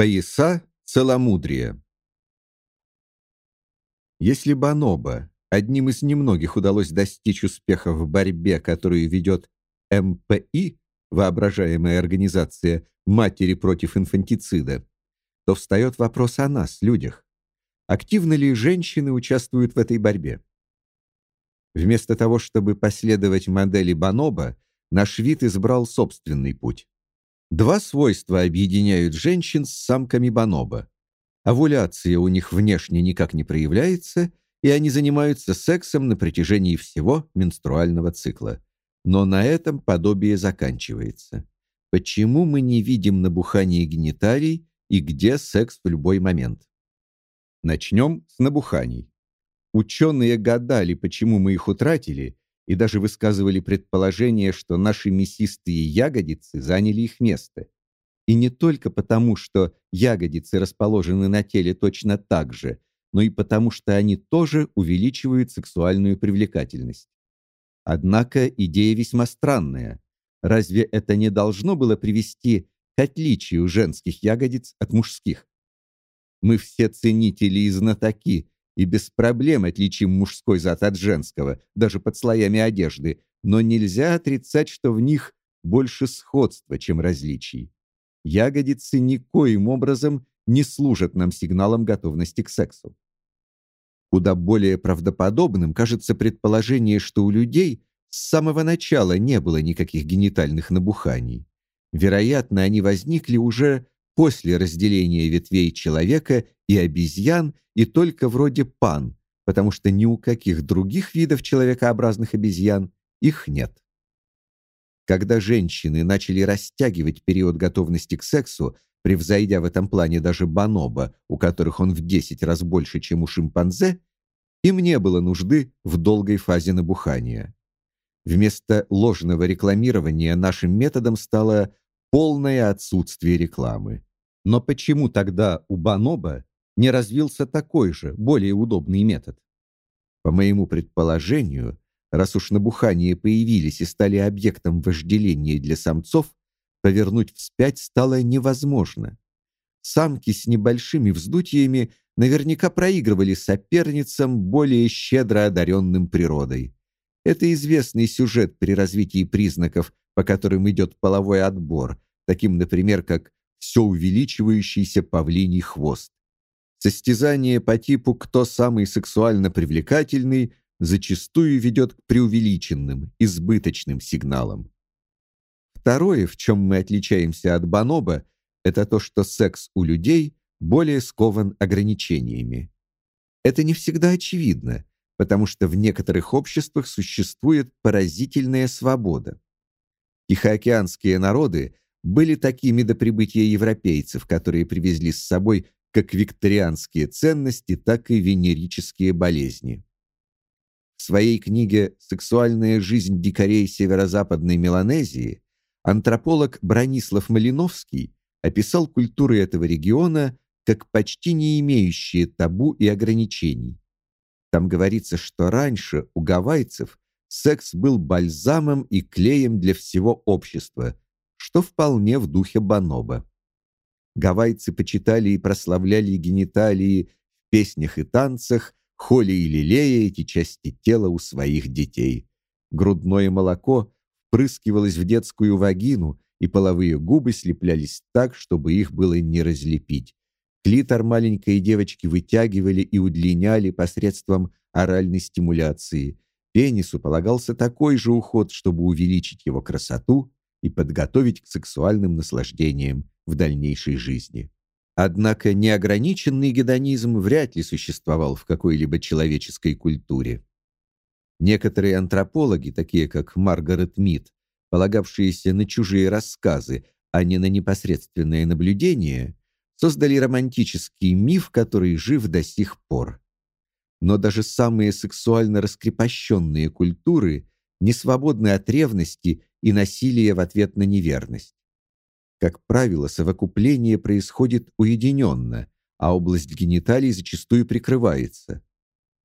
Пояса целомудрия. Если Баноба одним из немногих удалось достичь успеха в борьбе, которую ведет МПИ, воображаемая организация матери против инфантицида, то встает вопрос о нас, людях. Активно ли женщины участвуют в этой борьбе? Вместо того, чтобы последовать модели Баноба, наш вид избрал собственный путь. Два свойства объединяют женщин с самками бонобо. Овуляция у них внешне никак не проявляется, и они занимаются сексом на протяжении всего менструального цикла. Но на этом подобие заканчивается. Почему мы не видим набухания гениталий и где секс в любой момент? Начнем с набуханий. Ученые гадали, почему мы их утратили, и даже высказывали предположение, что наши мясистые ягодицы заняли их место. И не только потому, что ягодицы расположены на теле точно так же, но и потому, что они тоже увеличивают сексуальную привлекательность. Однако идея весьма странная. Разве это не должно было привести к отличию женских ягодиц от мужских? Мы все ценители и знатоки и без проблем отличим мужской зад от женского, даже под слоями одежды, но нельзя отрицать, что в них больше сходства, чем различий. Ягодицы никоим образом не служат нам сигналом готовности к сексу. Куда более правдоподобным кажется предположение, что у людей с самого начала не было никаких генитальных набуханий. Вероятно, они возникли уже после разделения ветвей человека и обезьян и только вроде пан, потому что ни у каких других видов человекообразных обезьян их нет. Когда женщины начали растягивать период готовности к сексу, превзойдя в этом плане даже бонобо, у которых он в 10 раз больше, чем у шимпанзе, им не было нужды в долгой фазе набухания. Вместо ложного рекламирования нашим методом стало полное отсутствие рекламы. Но почему тогда у бонобо не развился такой же, более удобный метод? По моему предположению, раз уж набухания появились и стали объектом вожделения для самцов, повернуть вспять стало невозможно. Самки с небольшими вздутиями наверняка проигрывали соперницам более щедро одаренным природой. Это известный сюжет при развитии признаков, по которым идет половой отбор, таким, например, как все увеличивающийся павлиний хвост. Состязание по типу «кто самый сексуально привлекательный» зачастую ведет к преувеличенным, избыточным сигналам. Второе, в чем мы отличаемся от бонобо, это то, что секс у людей более скован ограничениями. Это не всегда очевидно, потому что в некоторых обществах существует поразительная свобода. Тихоокеанские народы были такими до прибытия европейцев, которые привезли с собой как викторианские ценности, так и венерические болезни. В своей книге Сексуальная жизнь дикарей северо-западной Меланезии антрополог Бронислав Малиновский описал культуры этого региона как почти не имеющие табу и ограничений. Там говорится, что раньше у гавайцев секс был бальзамом и клеем для всего общества, что вполне в духе Баноба. Гавайцы почитали и прославляли гениталии в песнях и танцах, холи и лелея эти части тела у своих детей. Грудное молоко впрыскивалось в детскую вагину, и половые губы слеплялись так, чтобы их было не разлепить. Клитор маленькой девочки вытягивали и удлиняли посредством оральной стимуляции. Пенису полагался такой же уход, чтобы увеличить его красоту и подготовить к сексуальным наслаждениям в дальнейшей жизни. Однако неограниченный гедонизм вряд ли существовал в какой-либо человеческой культуре. Некоторые антропологи, такие как Маргарет Мид, полагавшиеся на чужие рассказы, а не на непосредственное наблюдение, создали романтический миф, который жив до сих пор. Но даже самые сексуально раскрепощенные культуры не свободны от ревности и насилия в ответ на неверность. Как правило, совокупление происходит уединенно, а область гениталий зачастую прикрывается.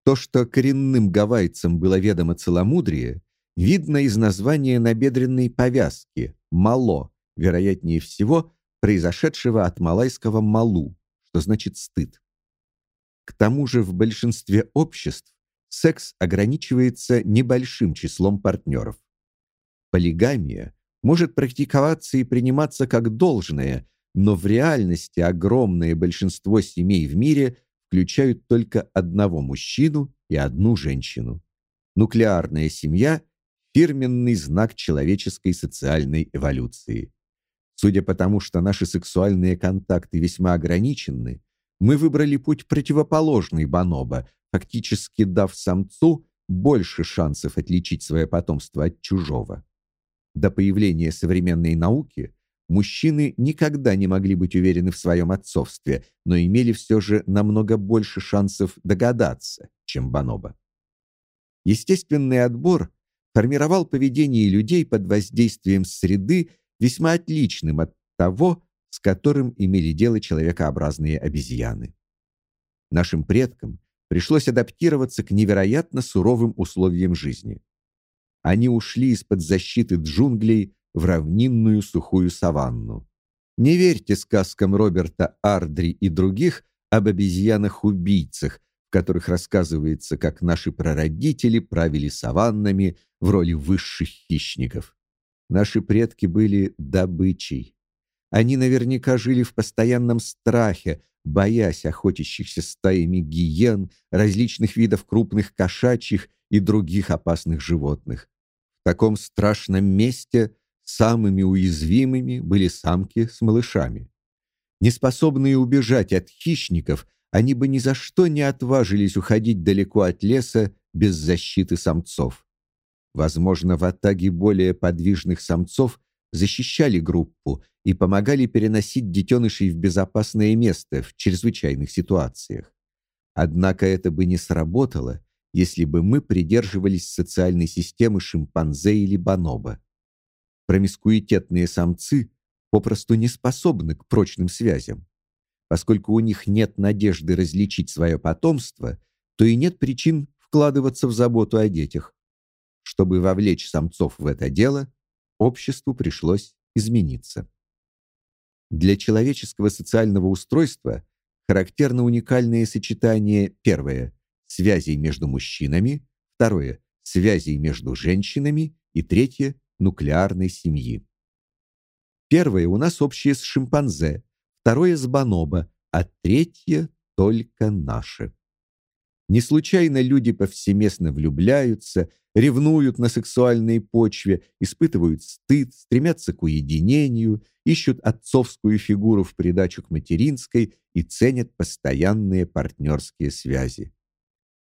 То, что коренным гавайцам было ведомо целомудрие, видно из названия набедренной повязки мало, вероятнее всего, произошедшего от малайского малу, что значит стыд. К тому же в большинстве обществ секс ограничивается небольшим числом партнеров. Полигамия может практиковаться и приниматься как должное, но в реальности огромное большинство семей в мире включают только одного мужчину и одну женщину. Нуклеарная семья фирменный знак человеческой социальной эволюции. Судя по тому, что наши сексуальные контакты весьма ограничены, мы выбрали путь противоположный бонобо, фактически дав самцу больше шансов отличить свое потомство от чужого. До появления современной науки мужчины никогда не могли быть уверены в своем отцовстве, но имели все же намного больше шансов догадаться, чем бонобо. Естественный отбор формировал поведение людей под воздействием среды, весьма отличным от того, с которым имели дело человекообразные обезьяны. Нашим предкам пришлось адаптироваться к невероятно суровым условиям жизни. Они ушли из-под защиты джунглей в равнинную сухую саванну. Не верьте сказкам Роберта Ардри и других об обезьянах-убийцах, в которых рассказывается, как наши прародители правили саваннами в роли высших хищников. Наши предки были добычей. Они наверняка жили в постоянном страхе, боясь охотящихся стаями гиен, различных видов крупных кошачьих и других опасных животных. В таком страшном месте самыми уязвимыми были самки с малышами. Неспособные убежать от хищников, они бы ни за что не отважились уходить далеко от леса без защиты самцов. Возможно, в атаге более подвижных самцов защищали группу и помогали переносить детенышей в безопасное место в чрезвычайных ситуациях. Однако это бы не сработало, если бы мы придерживались социальной системы шимпанзе или бонобо. Промискуитетные самцы попросту не способны к прочным связям. Поскольку у них нет надежды различить свое потомство, то и нет причин вкладываться в заботу о детях. Чтобы вовлечь самцов в это дело, обществу пришлось измениться. Для человеческого социального устройства характерно уникальное сочетание первое связей между мужчинами, второе связей между женщинами и третье нуклеарной семьи. Первое у нас общее с шимпанзе, второе с бонобо, а третье только наше. Не случайно люди повсеместно влюбляются, ревнуют на сексуальной почве, испытывают стыд, стремятся к уединению, ищут отцовскую фигуру в придачу к материнской и ценят постоянные партнерские связи.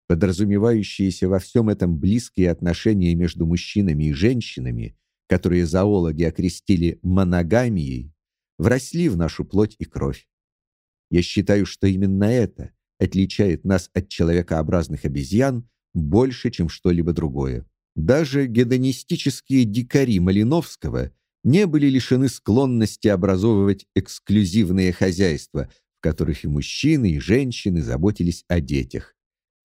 Подразумевающиеся во всем этом близкие отношения между мужчинами и женщинами, которые зоологи окрестили моногамией, вросли в нашу плоть и кровь. Я считаю, что именно это – отличает нас от человекообразных обезьян больше, чем что-либо другое. Даже гедонистические дикари Малиновского не были лишены склонности образовывать эксклюзивные хозяйства, в которых и мужчины, и женщины заботились о детях.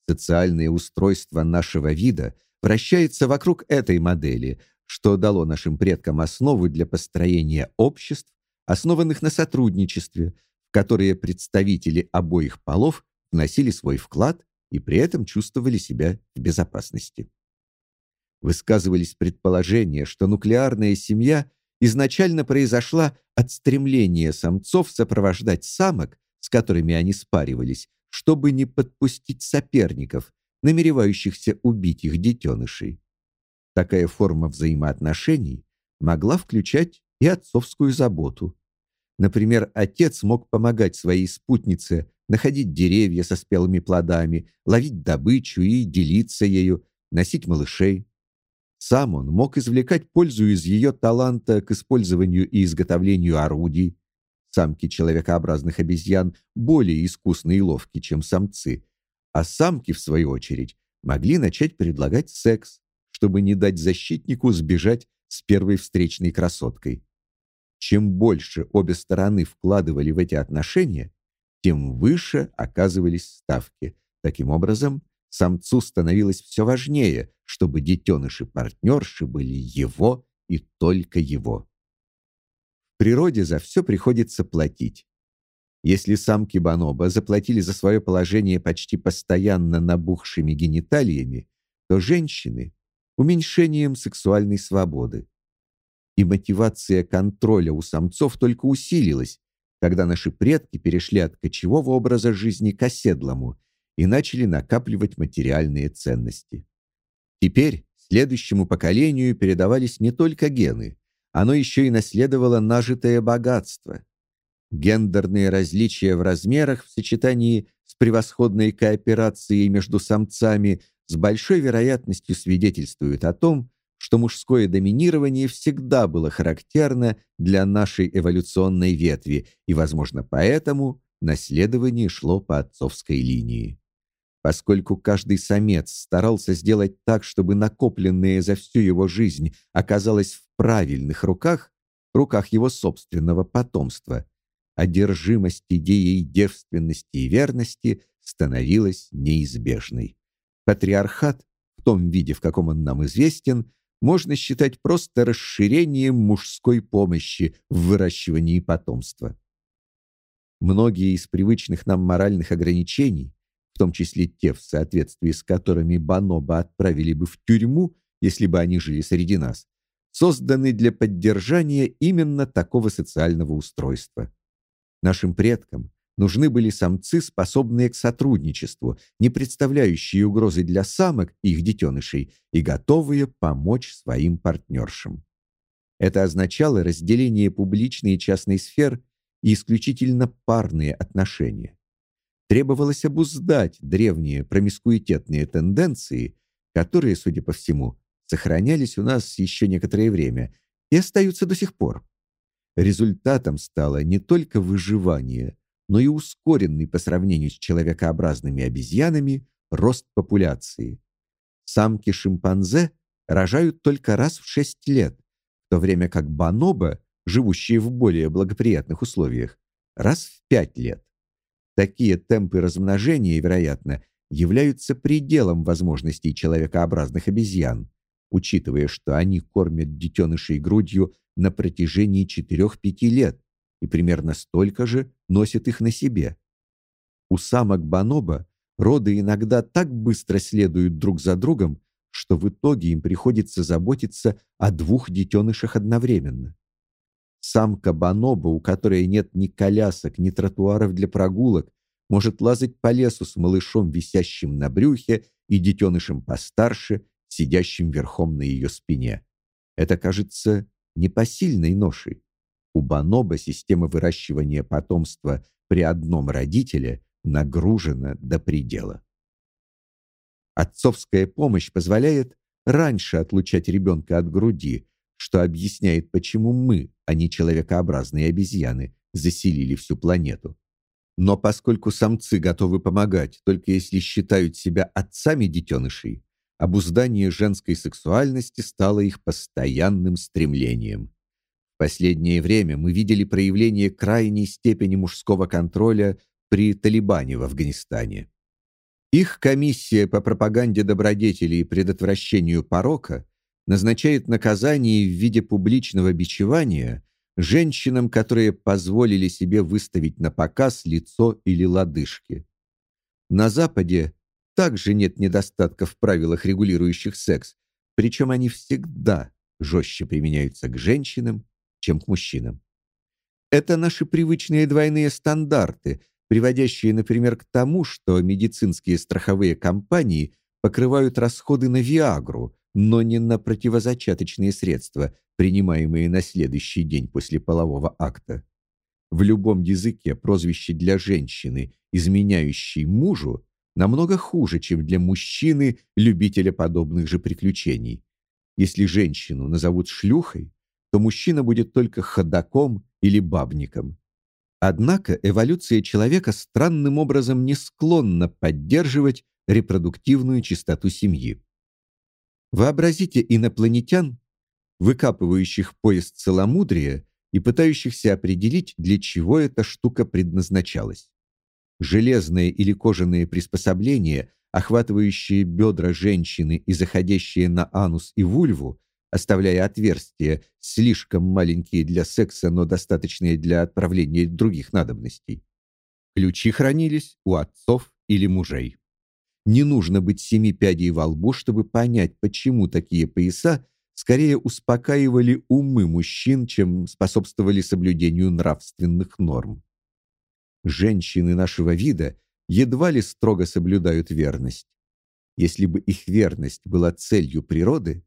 Социальное устройство нашего вида вращается вокруг этой модели, что дало нашим предкам основу для построения обществ, основанных на сотрудничестве, в которые представители обоих полов вносили свой вклад и при этом чувствовали себя в безопасности. Высказывались предположения, что нуклеарная семья изначально произошла от стремления самцов сопровождать самок, с которыми они спаривались, чтобы не подпустить соперников, намеревающихся убить их детенышей. Такая форма взаимоотношений могла включать и отцовскую заботу. Например, отец мог помогать своей спутнице находить деревья со спелыми плодами, ловить добычу и делиться ею, носить малышей. Сам он мог извлекать пользу из ее таланта к использованию и изготовлению орудий. Самки человекообразных обезьян более искусны и ловки, чем самцы, а самки, в свою очередь, могли начать предлагать секс, чтобы не дать защитнику сбежать с первой встречной красоткой. Чем больше обе стороны вкладывали в эти отношения, тем выше оказывались ставки. Таким образом, самцу становилось все важнее, чтобы детеныши-партнерши были его и только его. Природе за все приходится платить. Если самки бонобо заплатили за свое положение почти постоянно набухшими гениталиями, то женщины уменьшением сексуальной свободы. И мотивация контроля у самцов только усилилась, когда наши предки перешли от кочевого образа жизни к оседлому и начали накапливать материальные ценности. Теперь следующему поколению передавались не только гены, оно еще и наследовало нажитое богатство. Гендерные различия в размерах в сочетании с превосходной кооперацией между самцами с большой вероятностью свидетельствуют о том, что мужское доминирование всегда было характерно для нашей эволюционной ветви, и, возможно, поэтому наследование шло по отцовской линии. Поскольку каждый самец старался сделать так, чтобы накопленное за всю его жизнь оказалось в правильных руках, руках его собственного потомства, одержимость идеей девственности и верности становилась неизбежной. Патриархат в том виде, в каком он нам известен, можно считать просто расширением мужской помощи в выращивании потомства. Многие из привычных нам моральных ограничений, в том числе те, в соответствии с которыми Баноба отправили бы в тюрьму, если бы они жили среди нас, созданы для поддержания именно такого социального устройства. Нашим предкам нужны были самцы, способные к сотрудничеству, не представляющие угрозы для самок и их детенышей и готовые помочь своим партнершам. Это означало разделение публичной и частной сфер и исключительно парные отношения. Требовалось обуздать древние промискуитетные тенденции, которые, судя по всему, сохранялись у нас еще некоторое время и остаются до сих пор. Результатом стало не только выживание, но и ускоренный по сравнению с человекообразными обезьянами рост популяции. Самки шимпанзе рожают только раз в 6 лет, в то время как бонобо, живущие в более благоприятных условиях, раз в 5 лет. Такие темпы размножения, вероятно, являются пределом возможностей человекообразных обезьян, учитывая, что они кормят детенышей грудью на протяжении 4-5 лет, и примерно столько же носят их на себе. У самок бонобо роды иногда так быстро следуют друг за другом, что в итоге им приходится заботиться о двух детенышах одновременно. Самка бонобо, у которой нет ни колясок, ни тротуаров для прогулок, может лазать по лесу с малышом, висящим на брюхе, и детенышем постарше, сидящим верхом на ее спине. Это кажется непосильной ношей. У бонобо система выращивания потомства при одном родителе нагружена до предела. Отцовская помощь позволяет раньше отлучать ребенка от груди, что объясняет, почему мы, а не человекообразные обезьяны, заселили всю планету. Но поскольку самцы готовы помогать, только если считают себя отцами детенышей, обуздание женской сексуальности стало их постоянным стремлением. Последнее время мы видели проявление крайней степени мужского контроля при Талибане в Афганистане. Их комиссия по пропаганде добродетелей и предотвращению порока назначает наказание в виде публичного бичевания женщинам, которые позволили себе выставить на показ лицо или лодыжки. На западе также нет недостатков в правилах, регулирующих секс, причем они всегда жестче применяются к женщинам чем к мужчинам. Это наши привычные двойные стандарты, приводящие, например, к тому, что медицинские страховые компании покрывают расходы на Виагру, но не на противозачаточные средства, принимаемые на следующий день после полового акта. В любом языке прозвище для женщины, изменяющей мужу, намного хуже, чем для мужчины, любителя подобных же приключений. Если женщину назовут шлюхой, то мужчина будет только ходаком или бабником. Однако эволюция человека странным образом не склонна поддерживать репродуктивную чистоту семьи. Вообразите инопланетян, выкапывающих поезд целомудрия и пытающихся определить, для чего эта штука предназначалась. Железные или кожаные приспособления, охватывающие бедра женщины и заходящие на анус и вульву, оставляя отверстия, слишком маленькие для секса, но достаточные для отправления других надобностей. Ключи хранились у отцов или мужей. Не нужно быть семи пядей во лбу, чтобы понять, почему такие пояса скорее успокаивали умы мужчин, чем способствовали соблюдению нравственных норм. Женщины нашего вида едва ли строго соблюдают верность. Если бы их верность была целью природы,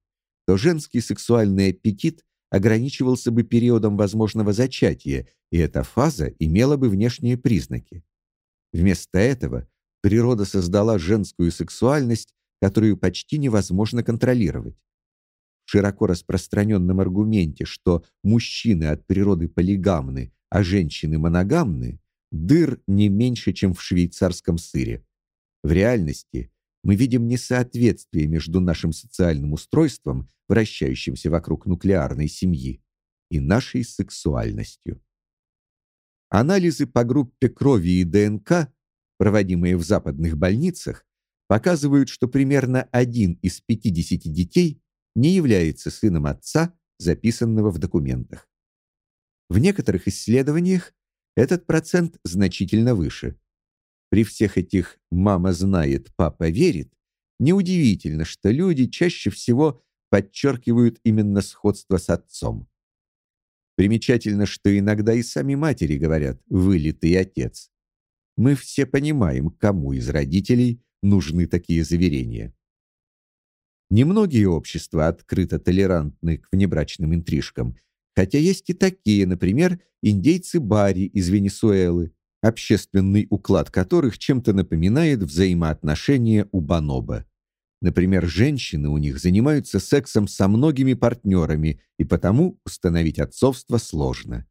то женский сексуальный аппетит ограничивался бы периодом возможного зачатия, и эта фаза имела бы внешние признаки. Вместо этого природа создала женскую сексуальность, которую почти невозможно контролировать. В широко распространенном аргументе, что мужчины от природы полигамны, а женщины моногамны, дыр не меньше, чем в швейцарском сыре. В реальности мы видим несоответствие между нашим социальным устройством, вращающимся вокруг нуклеарной семьи, и нашей сексуальностью. Анализы по группе крови и ДНК, проводимые в западных больницах, показывают, что примерно один из 50 детей не является сыном отца, записанного в документах. В некоторых исследованиях этот процент значительно выше. При всех этих «мама знает, папа верит» неудивительно, что люди чаще всего подчеркивают именно сходство с отцом. Примечательно, что иногда и сами матери говорят «вылитый отец». Мы все понимаем, кому из родителей нужны такие заверения. Немногие общества открыто толерантны к внебрачным интрижкам, хотя есть и такие, например, индейцы Бари из Венесуэлы, общественный уклад которых чем-то напоминает взаимоотношения у бонобо. Например, женщины у них занимаются сексом со многими партнерами, и потому установить отцовство сложно.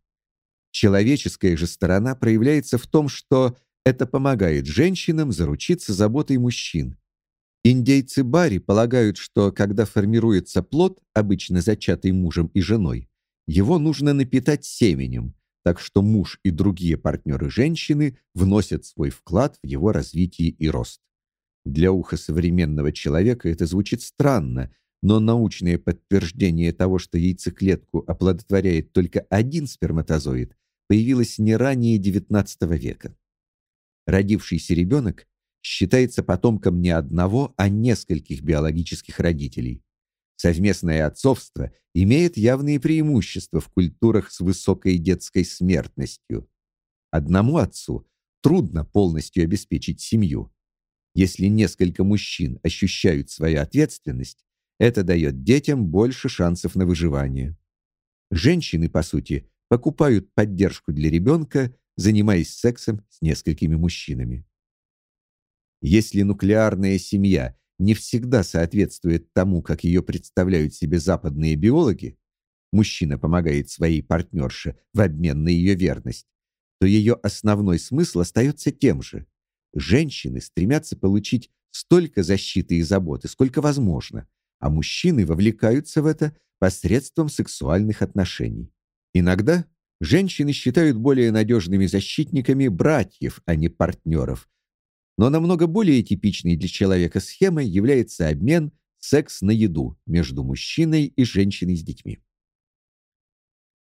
Человеческая же сторона проявляется в том, что это помогает женщинам заручиться заботой мужчин. Индейцы Бари полагают, что когда формируется плод, обычно зачатый мужем и женой, его нужно напитать семенем, так что муж и другие партнеры женщины вносят свой вклад в его развитие и рост. Для уха современного человека это звучит странно, но научное подтверждение того, что яйцеклетку оплодотворяет только один сперматозоид, появилось не ранее XIX века. Родившийся ребенок считается потомком не одного, а нескольких биологических родителей. Совместное отцовство имеет явные преимущества в культурах с высокой детской смертностью. Одному отцу трудно полностью обеспечить семью. Если несколько мужчин ощущают свою ответственность, это дает детям больше шансов на выживание. Женщины, по сути, покупают поддержку для ребенка, занимаясь сексом с несколькими мужчинами. Если нуклеарная семья не всегда соответствует тому, как ее представляют себе западные биологи, мужчина помогает своей партнерше в обмен на ее верность, то ее основной смысл остается тем же. Женщины стремятся получить столько защиты и заботы, сколько возможно, а мужчины вовлекаются в это посредством сексуальных отношений. Иногда женщины считают более надежными защитниками братьев, а не партнеров, но намного более типичной для человека схемой является обмен секс на еду между мужчиной и женщиной с детьми.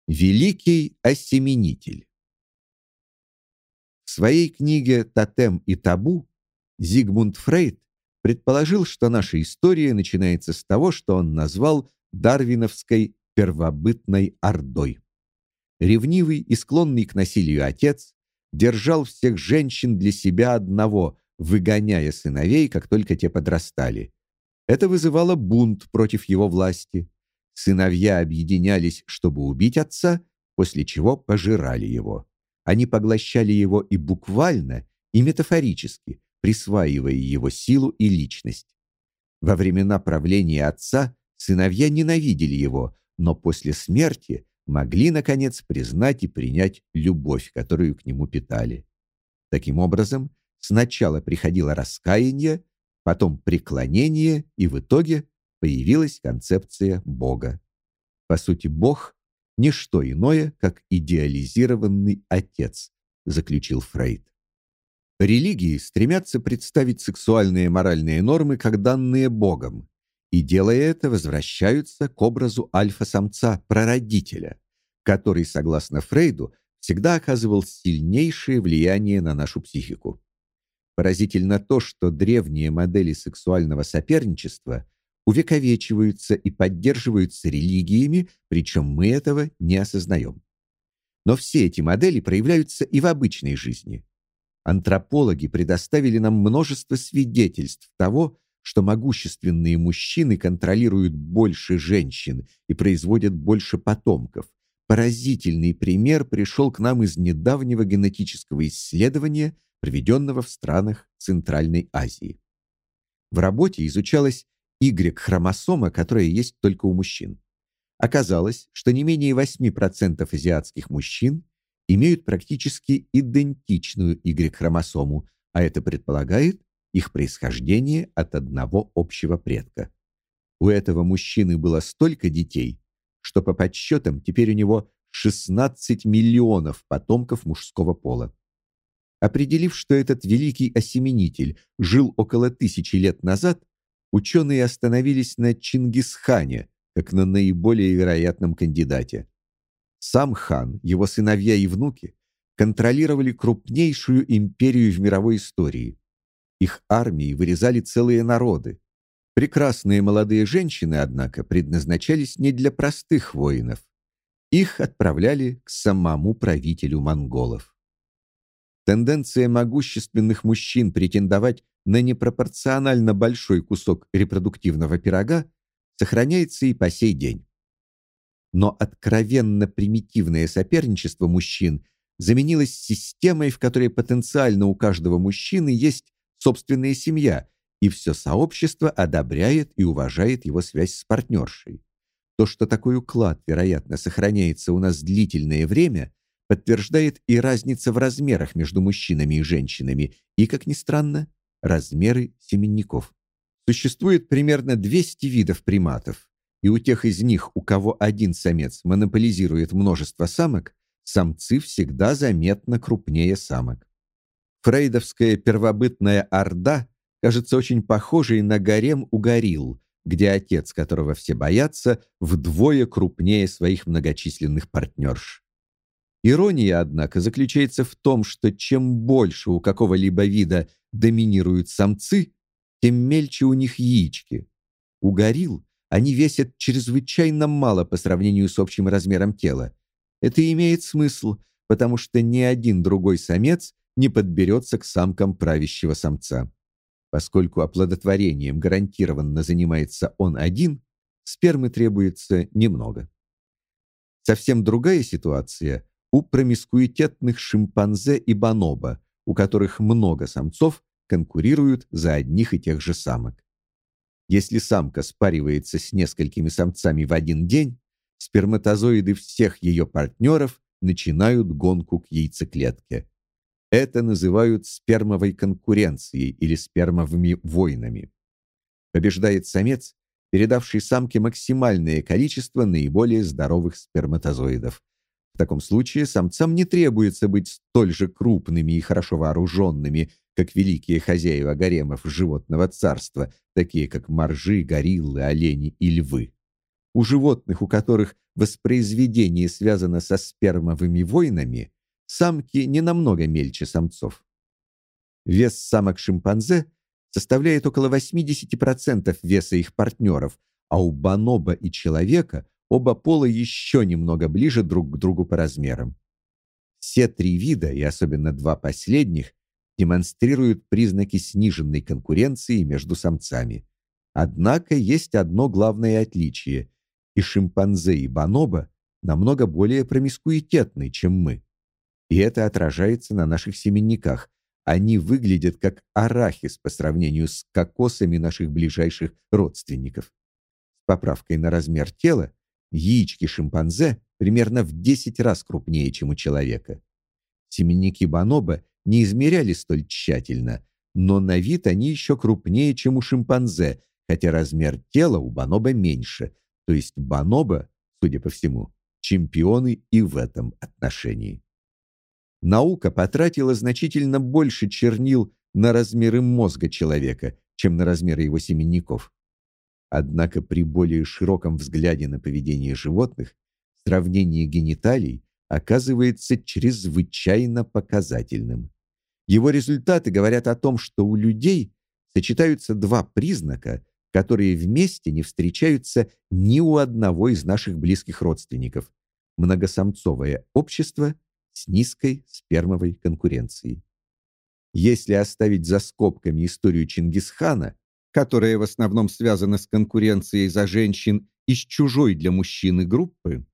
Великий осеменитель. В своей книге Тотем и табу Зигмунд Фрейд предположил, что наша история начинается с того, что он назвал дарвиновской первобытной ордой. Ревнивый и склонный к насилию отец держал всех женщин для себя одного, выгоняя сыновей, как только те подрастали. Это вызывало бунт против его власти. Сыновья объединялись, чтобы убить отца, после чего пожирали его. Они поглощали его и буквально, и метафорически, присваивая его силу и личность. Во времена правления отца сыновья ненавидели его, но после смерти могли наконец признать и принять любовь, которую к нему питали. Таким образом, сначала приходило раскаяние, потом преклонение, и в итоге появилась концепция Бога. По сути, Бог не что иное, как идеализированный отец, заключил Фрейд. Религии стремятся представить сексуальные моральные нормы как данные Богом, И делая это, возвращаются к образу альфа-самца, прародителя, который, согласно Фрейду, всегда оказывал сильнейшее влияние на нашу психику. Поразительно то, что древние модели сексуального соперничества увековечиваются и поддерживаются религиями, причем мы этого не осознаем. Но все эти модели проявляются и в обычной жизни. Антропологи предоставили нам множество свидетельств того, что могущественные мужчины контролируют больше женщин и производят больше потомков. Поразительный пример пришел к нам из недавнего генетического исследования, проведенного в странах Центральной Азии. В работе изучалась Y-хромосома, которая есть только у мужчин. Оказалось, что не менее 8% азиатских мужчин имеют практически идентичную Y-хромосому, а это предполагает их происхождение от одного общего предка. У этого мужчины было столько детей, что по подсчетам теперь у него 16 миллионов потомков мужского пола. Определив, что этот великий осеменитель жил около тысячи лет назад, ученые остановились на Чингисхане как на наиболее вероятном кандидате. Сам хан, его сыновья и внуки контролировали крупнейшую империю в мировой истории. Их армии вырезали целые народы. Прекрасные молодые женщины, однако, предназначались не для простых воинов. Их отправляли к самому правителю монголов. Тенденция могущественных мужчин претендовать на непропорционально большой кусок репродуктивного пирога сохраняется и по сей день но откровенно примитивное соперничество мужчин заменилось системой, в которой потенциально у каждого мужчины есть собственная семья, и все сообщество одобряет и уважает его связь с партнершей. То, что такой уклад, вероятно, сохраняется у нас длительное время, подтверждает и разница в размерах между мужчинами и женщинами, и, как ни странно, размеры семенников. Существует примерно 200 видов приматов, и у тех из них, у кого один самец монополизирует множество самок, самцы всегда заметно крупнее самок. Фрейдовская первобытная орда кажется очень похожей на гарем у горилл, где отец, которого все боятся, вдвое крупнее своих многочисленных партнерш. Ирония, однако, заключается в том, что чем больше у какого-либо вида доминируют самцы, тем мельче у них яички. У горилл они весят чрезвычайно мало по сравнению с общим размером тела. Это имеет смысл, потому что ни один другой самец не подберется к самкам правящего самца. Поскольку оплодотворением гарантированно занимается он один, спермы требуется немного. Совсем другая ситуация у промискуитетных шимпанзе и бонобо, у которых много самцов конкурируют за одних и тех же самок. Если самка спаривается с несколькими самцами в один день, сперматозоиды всех ее партнеров начинают гонку к яйцеклетке. Это называют спермовой конкуренцией или спермовыми войнами. Побеждает самец, передавший самке максимальное количество наиболее здоровых сперматозоидов. В таком случае самцам не требуется быть столь же крупными и хорошо вооруженными, как великие хозяева гаремов животного царства, такие как моржи, гориллы, олени и львы. У животных, у которых воспроизведение связано со спермовыми войнами, самки не намного мельче самцов. Вес самок шимпанзе составляет около 80% веса их партнеров, а у бонобо и человека оба пола еще немного ближе друг к другу по размерам. Все три вида, и особенно два последних, демонстрируют признаки сниженной конкуренции между самцами. Однако есть одно главное отличие: и шимпанзе, и бонобо намного более промискуитетны, чем мы. И это отражается на наших семенниках. Они выглядят как арахис по сравнению с кокосами наших ближайших родственников. С поправкой на размер тела яички шимпанзе примерно в 10 раз крупнее, чем у человека. Семенники бонобо не измеряли столь тщательно, но на вид они еще крупнее, чем у шимпанзе, хотя размер тела у бонобо меньше, то есть бонобо, судя по всему, чемпионы и в этом отношении. Наука потратила значительно больше чернил на размеры мозга человека, чем на размеры его семенников. Однако при более широком взгляде на поведение животных сравнение гениталий оказывается чрезвычайно показательным. Его результаты говорят о том, что у людей сочетаются два признака, которые вместе не встречаются ни у одного из наших близких родственников: многосамцовое общество с низкой спермовой конкуренцией. Если оставить за скобками историю Чингисхана, которая в основном связана с конкуренцией за женщин из чужой для мужчины группы,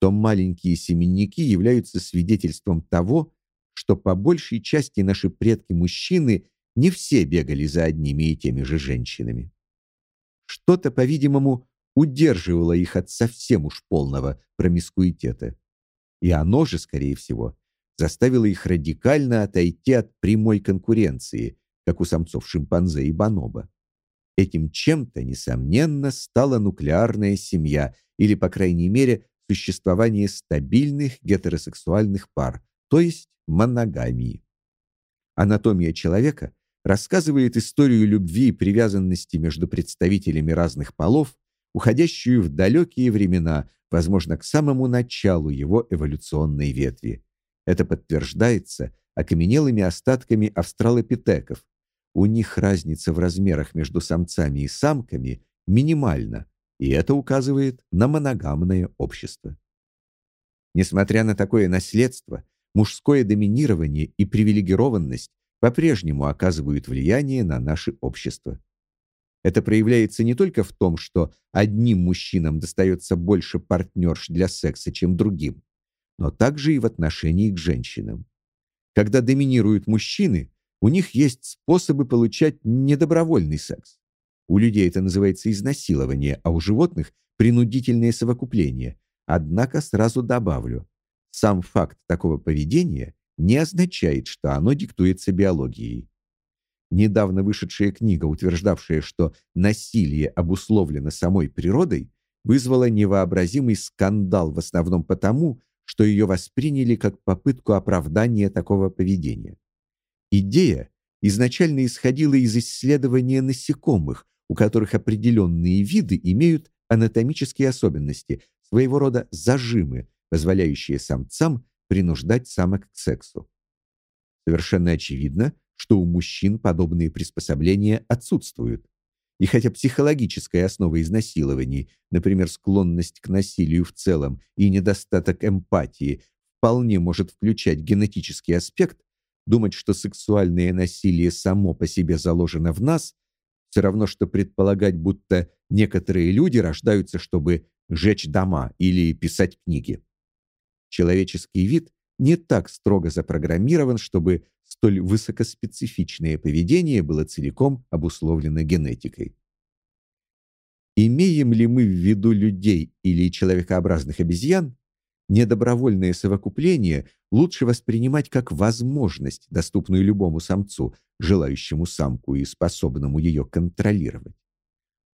то маленькие семенники являются свидетельством того, что по большей части наши предки-мужчины не все бегали за одними и теми же женщинами. Что-то, по-видимому, удерживало их от совсем уж полного промискуитета. И оно же, скорее всего, заставило их радикально отойти от прямой конкуренции, как у самцов шимпанзе и бонобо. Этим чем-то, несомненно, стала нуклеарная семья, или, по крайней мере, существование стабильных гетеросексуальных пар, то есть моногамии. Анатомия человека рассказывает историю любви и привязанности между представителями разных полов, уходящую в далекие времена, возможно, к самому началу его эволюционной ветви. Это подтверждается окаменелыми остатками австралопитеков. У них разница в размерах между самцами и самками минимальна, и это указывает на моногамное общество. Несмотря на такое наследство, мужское доминирование и привилегированность по-прежнему оказывают влияние на наше общество. Это проявляется не только в том, что одним мужчинам достается больше партнерш для секса, чем другим, но также и в отношении к женщинам. Когда доминируют мужчины, у них есть способы получать недобровольный секс. У людей это называется изнасилование, а у животных принудительное совокупление. Однако сразу добавлю, сам факт такого поведения не означает, что оно диктуется биологией. Недавно вышедшая книга, утверждавшая, что насилие обусловлено самой природой, вызвала невообразимый скандал в основном потому, что ее восприняли как попытку оправдания такого поведения. Идея изначально исходила из исследования насекомых, у которых определенные виды имеют анатомические особенности, своего рода зажимы, позволяющие самцам принуждать самок к сексу. Совершенно очевидно, что у мужчин подобные приспособления отсутствуют. И хотя психологическая основа изнасилований, например, склонность к насилию в целом и недостаток эмпатии, вполне может включать генетический аспект, думать, что сексуальное насилие само по себе заложено в нас, все равно что предполагать, будто некоторые люди рождаются, чтобы жечь дома или писать книги. Человеческий вид не так строго запрограммирован, чтобы столь высокоспецифичное поведение было целиком обусловлено генетикой. Имеем ли мы в виду людей или человекообразных обезьян, недобровольное совокупление лучше воспринимать как возможность, доступную любому самцу, желающему самку и способному ее контролировать.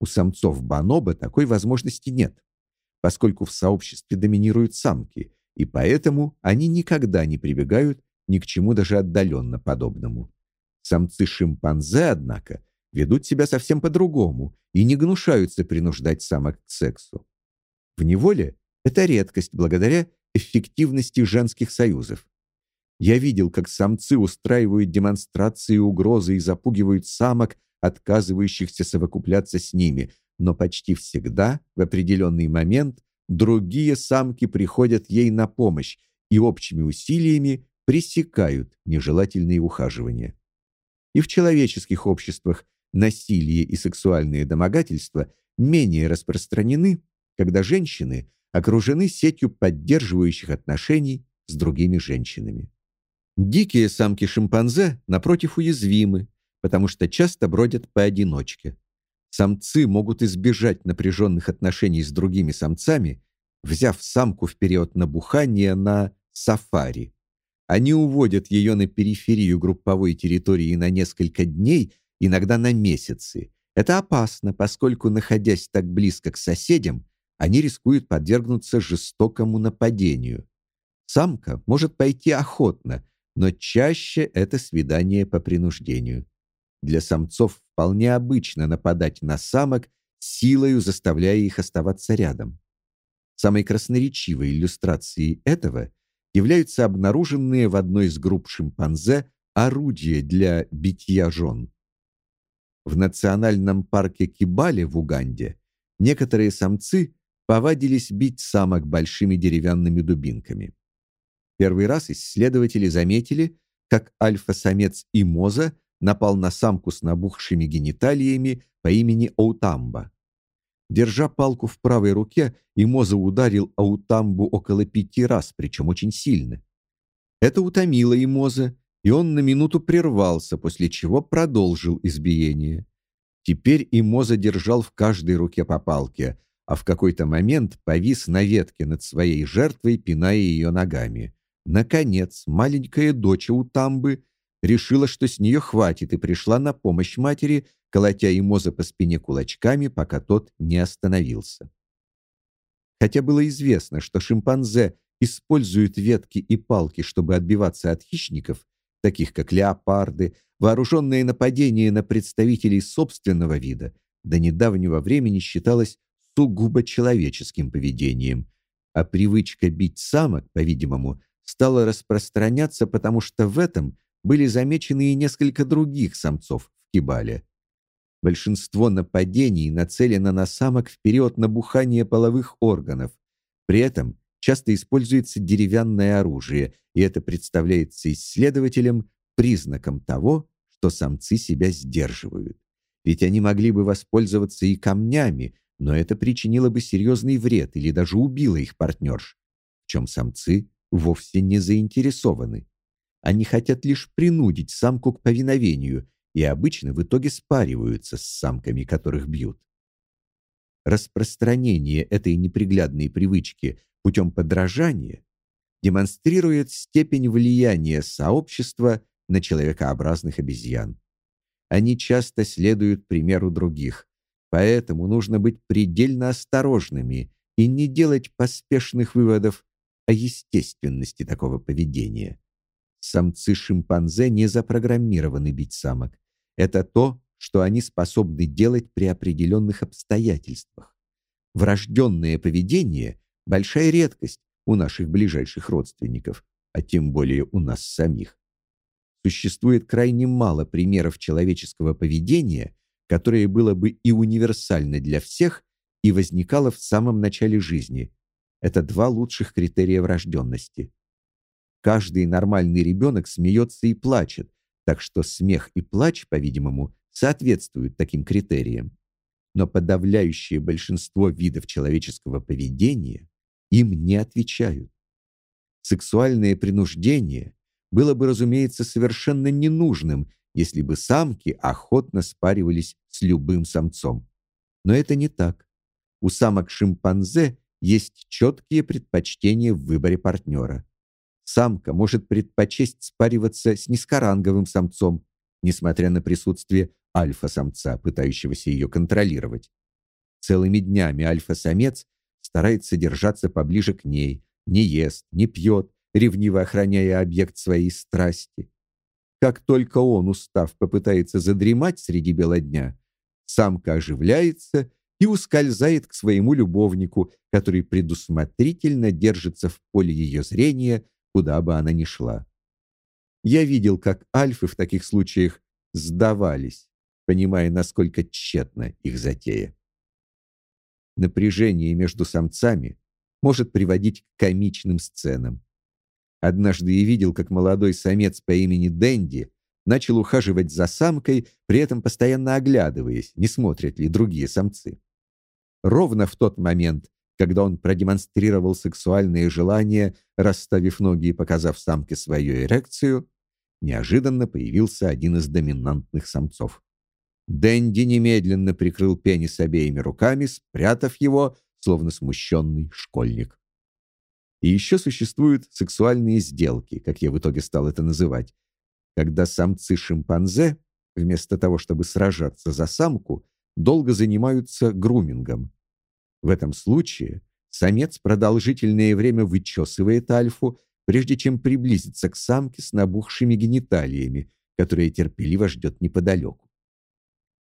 У самцов бонобо такой возможности нет, поскольку в сообществе доминируют самки, и поэтому они никогда не прибегают ни к чему даже отдаленно подобному. Самцы шимпанзе, однако, ведут себя совсем по-другому и не гнушаются принуждать самок к сексу. В неволе это редкость благодаря эффективности женских союзов. Я видел, как самцы устраивают демонстрации угрозы и запугивают самок, отказывающихся совокупляться с ними, но почти всегда в определенный момент другие самки приходят ей на помощь и общими усилиями пресекают нежелательные ухаживания. И в человеческих обществах насилие и сексуальные домогательства менее распространены, когда женщины окружены сетью поддерживающих отношений с другими женщинами. Дикие самки шимпанзе напротив уязвимы, потому что часто бродят поодиночке. Самцы могут избежать напряженных отношений с другими самцами, взяв самку в период набухания на сафари. Они уводят ее на периферию групповой территории на несколько дней, иногда на месяцы. Это опасно, поскольку находясь так близко к соседям, они рискуют подвергнуться жестокому нападению. Самка может пойти охотно, но чаще это свидание по принуждению. Для самцов вполне обычно нападать на самок силою заставляя их оставаться рядом. Самой красноречивой иллюстрацией этого являются обнаруженные в одной из групп шимпанзе орудия для битья жен. В национальном парке Кибале в Уганде некоторые самцы повадились бить самок большими деревянными дубинками. Первый раз исследователи заметили, как альфа-самец Имоза напал на самку с набухшими гениталиями по имени Оутамба. Держа палку в правой руке, Имоза ударил Аутамбу около пяти раз, причем очень сильно. Это утомило Имоза, и он на минуту прервался, после чего продолжил избиение. Теперь Имоза держал в каждой руке по палке, а в какой-то момент повис на ветке над своей жертвой, пиная ее ногами. Наконец, маленькая дочь Утамбы решила, что с нее хватит, и пришла на помощь матери, колотя Имоза по спине кулачками, пока тот не остановился. Хотя было известно, что шимпанзе используют ветки и палки, чтобы отбиваться от хищников, таких как леопарды, вооруженное нападение на представителей собственного вида, до недавнего времени считалось сугубо человеческим поведением, а привычка бить самок, по-видимому, стала распространяться, потому что в этом были замечены и несколько других самцов в Кибале. Большинство нападений нацелено на самок в период набухания половых органов. При этом часто используется деревянное оружие, и это представляется исследователям признаком того, что самцы себя сдерживают. Ведь они могли бы воспользоваться и камнями, но это причинило бы серьезный вред или даже убило их партнерш, в чем самцы вовсе не заинтересованы. Они хотят лишь принудить самку к повиновению и обычно в итоге спариваются с самками, которых бьют. Распространение этой неприглядной привычки путем подражания демонстрирует степень влияния сообщества на человекообразных обезьян. Они часто следуют примеру других, Поэтому нужно быть предельно осторожными и не делать поспешных выводов о естественности такого поведения. Самцы шимпанзе не запрограммированы бить самок. Это то, что они способны делать при определенных обстоятельствах. Врожденное поведение – большая редкость у наших ближайших родственников, а тем более у нас самих. Существует крайне мало примеров человеческого поведения, которое было бы и универсально для всех и возникало в самом начале жизни. Это два лучших критерия врожденности. Каждый нормальный ребенок смеется и плачет, так что смех и плач, по-видимому, соответствуют таким критериям. Но подавляющее большинство видов человеческого поведения им не отвечают. Сексуальное принуждение было бы, разумеется, совершенно ненужным если бы самки охотно спаривались с любым самцом. Но это не так. У самок-шимпанзе есть четкие предпочтения в выборе партнера. Самка может предпочесть спариваться с низкоранговым самцом, несмотря на присутствие альфа-самца, пытающегося ее контролировать. Целыми днями альфа-самец старается держаться поближе к ней, не ест, не пьет, ревниво охраняя объект своей страсти. Как только он, устав, попытается задремать среди бела дня, самка оживляется и ускользает к своему любовнику, который предусмотрительно держится в поле ее зрения, куда бы она ни шла. Я видел, как альфы в таких случаях сдавались, понимая, насколько тщетна их затея. Напряжение между самцами может приводить к комичным сценам. Однажды я видел, как молодой самец по имени Дэнди начал ухаживать за самкой, при этом постоянно оглядываясь, не смотрят ли другие самцы. Ровно в тот момент, когда он продемонстрировал сексуальные желания, расставив ноги и показав самке свою эрекцию, неожиданно появился один из доминантных самцов. Дэнди немедленно прикрыл пенис обеими руками, спрятав его, словно смущенный школьник. И еще существуют сексуальные сделки, как я в итоге стал это называть, когда самцы шимпанзе, вместо того, чтобы сражаться за самку, долго занимаются грумингом. В этом случае самец продолжительное время вычесывает альфу, прежде чем приблизиться к самке с набухшими гениталиями, которая терпеливо ждет неподалеку.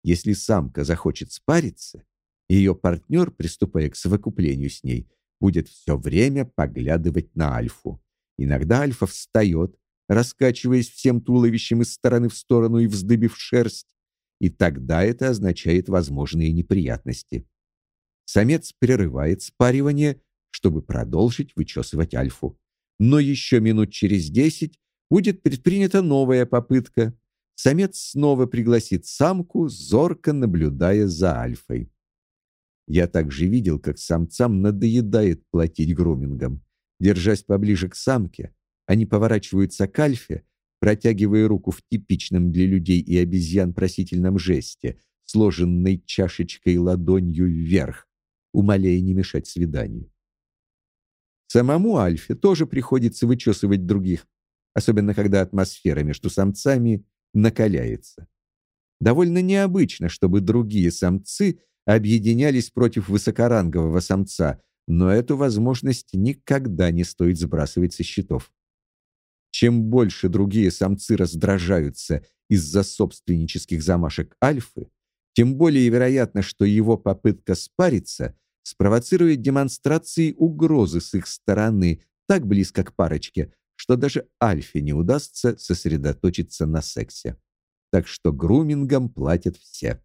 Если самка захочет спариться, Ее партнер, приступая к совокуплению с ней, будет все время поглядывать на альфу. Иногда альфа встает, раскачиваясь всем туловищем из стороны в сторону и вздыбив шерсть, и тогда это означает возможные неприятности. Самец прерывает спаривание, чтобы продолжить вычесывать альфу. Но еще минут через десять будет предпринята новая попытка. Самец снова пригласит самку, зорко наблюдая за альфой. Я также видел, как самцам надоедает платить грумингом. Держась поближе к самке, они поворачиваются к альфе, протягивая руку в типичном для людей и обезьян просительном жесте, сложенной чашечкой ладонью вверх, умоляя не мешать свиданию. Самому альфе тоже приходится вычесывать других, особенно когда атмосфера между самцами накаляется. Довольно необычно, чтобы другие самцы объединялись против высокорангового самца, но эту возможность никогда не стоит сбрасывать со счетов. Чем больше другие самцы раздражаются из-за собственнических замашек альфы, тем более вероятно, что его попытка спариться спровоцирует демонстрации угрозы с их стороны так близко к парочке, что даже альфе не удастся сосредоточиться на сексе. Так что грумингом платят все.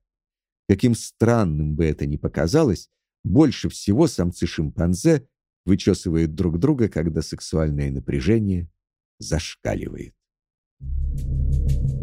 Каким странным бы это ни показалось, больше всего самцы-шимпанзе вычесывают друг друга, когда сексуальное напряжение зашкаливает. Thank you.